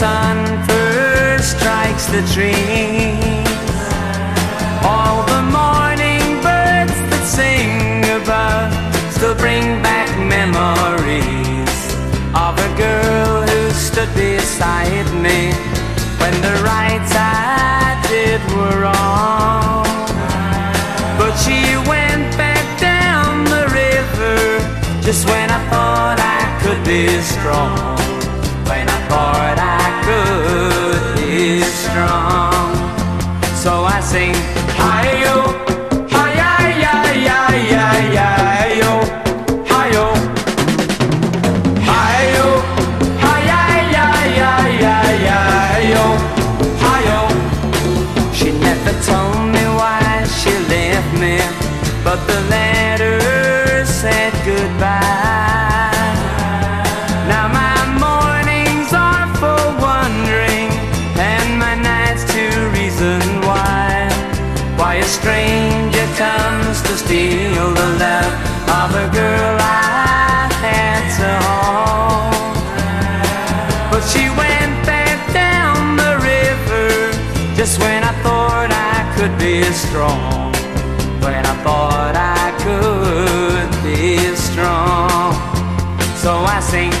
sun first strikes the trees, all the morning birds that sing above still bring back memories of a girl who stood beside me when the rights I did were wrong. But she went back down the river just when I thought I could be strong. I sing, hi-yo, hi-yi-yi-yi-yi-yi-yo, hi-yo. Hi-yo, hi-yi-yi-yi-yi-yi-yo, hi-yo. She never told me why she left me, but the letter steal the love of a girl I had to hold. But she went back down the river just when I thought I could be strong. When I thought I could be strong. So I sing,